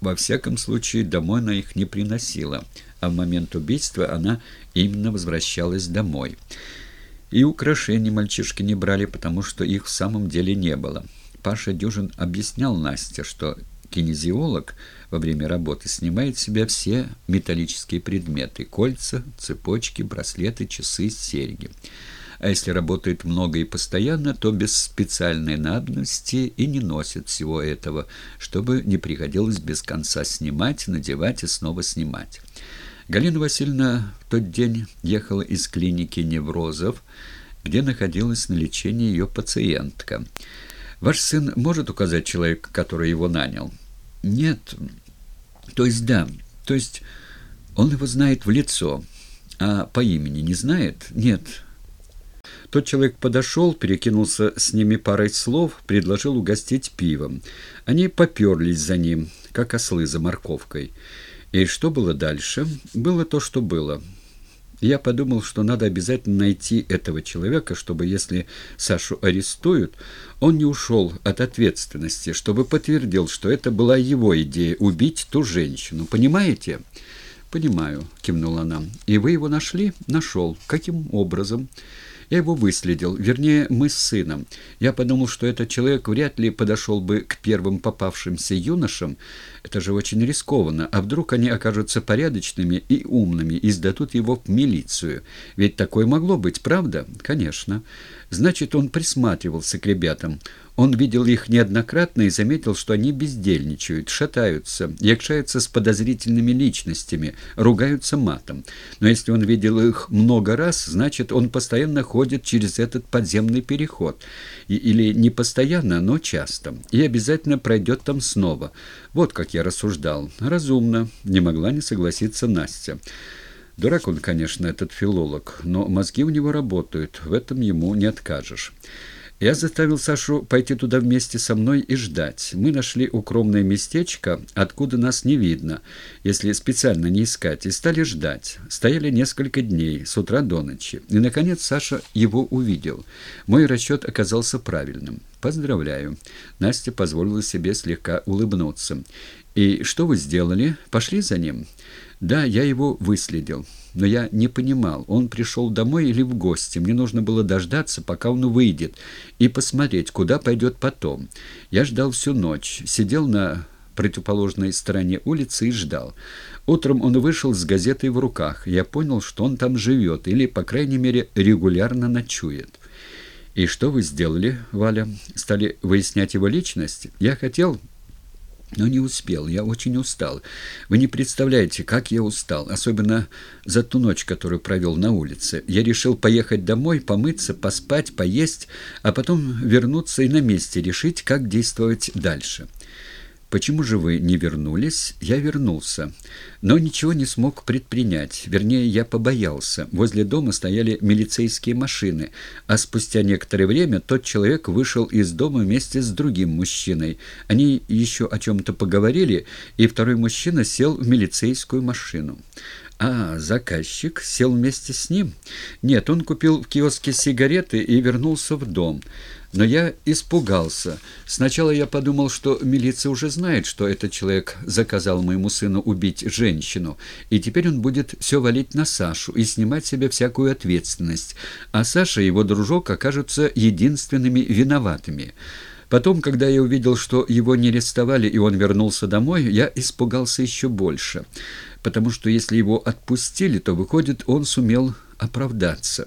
Во всяком случае, домой она их не приносила, а в момент убийства она именно возвращалась домой. И украшений мальчишки не брали, потому что их в самом деле не было. Паша Дюжин объяснял Насте, что кинезиолог во время работы снимает с себя все металлические предметы – кольца, цепочки, браслеты, часы, серьги. А если работает много и постоянно, то без специальной надобности и не носит всего этого, чтобы не приходилось без конца снимать, надевать и снова снимать. Галина Васильевна в тот день ехала из клиники неврозов, где находилась на лечении ее пациентка. «Ваш сын может указать человека, который его нанял?» «Нет. То есть да. То есть он его знает в лицо, а по имени не знает? Нет». Тот человек подошел, перекинулся с ними парой слов, предложил угостить пивом. Они поперлись за ним, как ослы за морковкой. И что было дальше? Было то, что было. Я подумал, что надо обязательно найти этого человека, чтобы, если Сашу арестуют, он не ушел от ответственности, чтобы подтвердил, что это была его идея – убить ту женщину. Понимаете? «Понимаю», – кивнула она. «И вы его нашли?» «Нашел. Каким образом?» Я его выследил, вернее, мы с сыном. Я подумал, что этот человек вряд ли подошел бы к первым попавшимся юношам. Это же очень рискованно. А вдруг они окажутся порядочными и умными и сдадут его в милицию? Ведь такое могло быть, правда? Конечно. Значит, он присматривался к ребятам. Он видел их неоднократно и заметил, что они бездельничают, шатаются, якшаются с подозрительными личностями, ругаются матом. Но если он видел их много раз, значит, он постоянно ходит через этот подземный переход. И, или не постоянно, но часто. И обязательно пройдет там снова. Вот как я рассуждал. Разумно. Не могла не согласиться Настя. Дурак он, конечно, этот филолог, но мозги у него работают, в этом ему не откажешь. Я заставил Сашу пойти туда вместе со мной и ждать. Мы нашли укромное местечко, откуда нас не видно, если специально не искать, и стали ждать. Стояли несколько дней, с утра до ночи. И, наконец, Саша его увидел. Мой расчет оказался правильным. Поздравляю. Настя позволила себе слегка улыбнуться. «И что вы сделали? Пошли за ним?» «Да, я его выследил. Но я не понимал, он пришел домой или в гости. Мне нужно было дождаться, пока он выйдет, и посмотреть, куда пойдет потом. Я ждал всю ночь, сидел на противоположной стороне улицы и ждал. Утром он вышел с газетой в руках. Я понял, что он там живет, или, по крайней мере, регулярно ночует». «И что вы сделали, Валя? Стали выяснять его личность? Я хотел...» Но не успел, я очень устал. Вы не представляете, как я устал, особенно за ту ночь, которую провел на улице. Я решил поехать домой, помыться, поспать, поесть, а потом вернуться и на месте решить, как действовать дальше. «Почему же вы не вернулись?» «Я вернулся, но ничего не смог предпринять. Вернее, я побоялся. Возле дома стояли милицейские машины, а спустя некоторое время тот человек вышел из дома вместе с другим мужчиной. Они еще о чем-то поговорили, и второй мужчина сел в милицейскую машину». «А, заказчик сел вместе с ним?» «Нет, он купил в киоске сигареты и вернулся в дом». Но я испугался. Сначала я подумал, что милиция уже знает, что этот человек заказал моему сыну убить женщину, и теперь он будет все валить на Сашу и снимать себе всякую ответственность, а Саша и его дружок окажутся единственными виноватыми. Потом, когда я увидел, что его не арестовали и он вернулся домой, я испугался еще больше, потому что если его отпустили, то, выходит, он сумел оправдаться.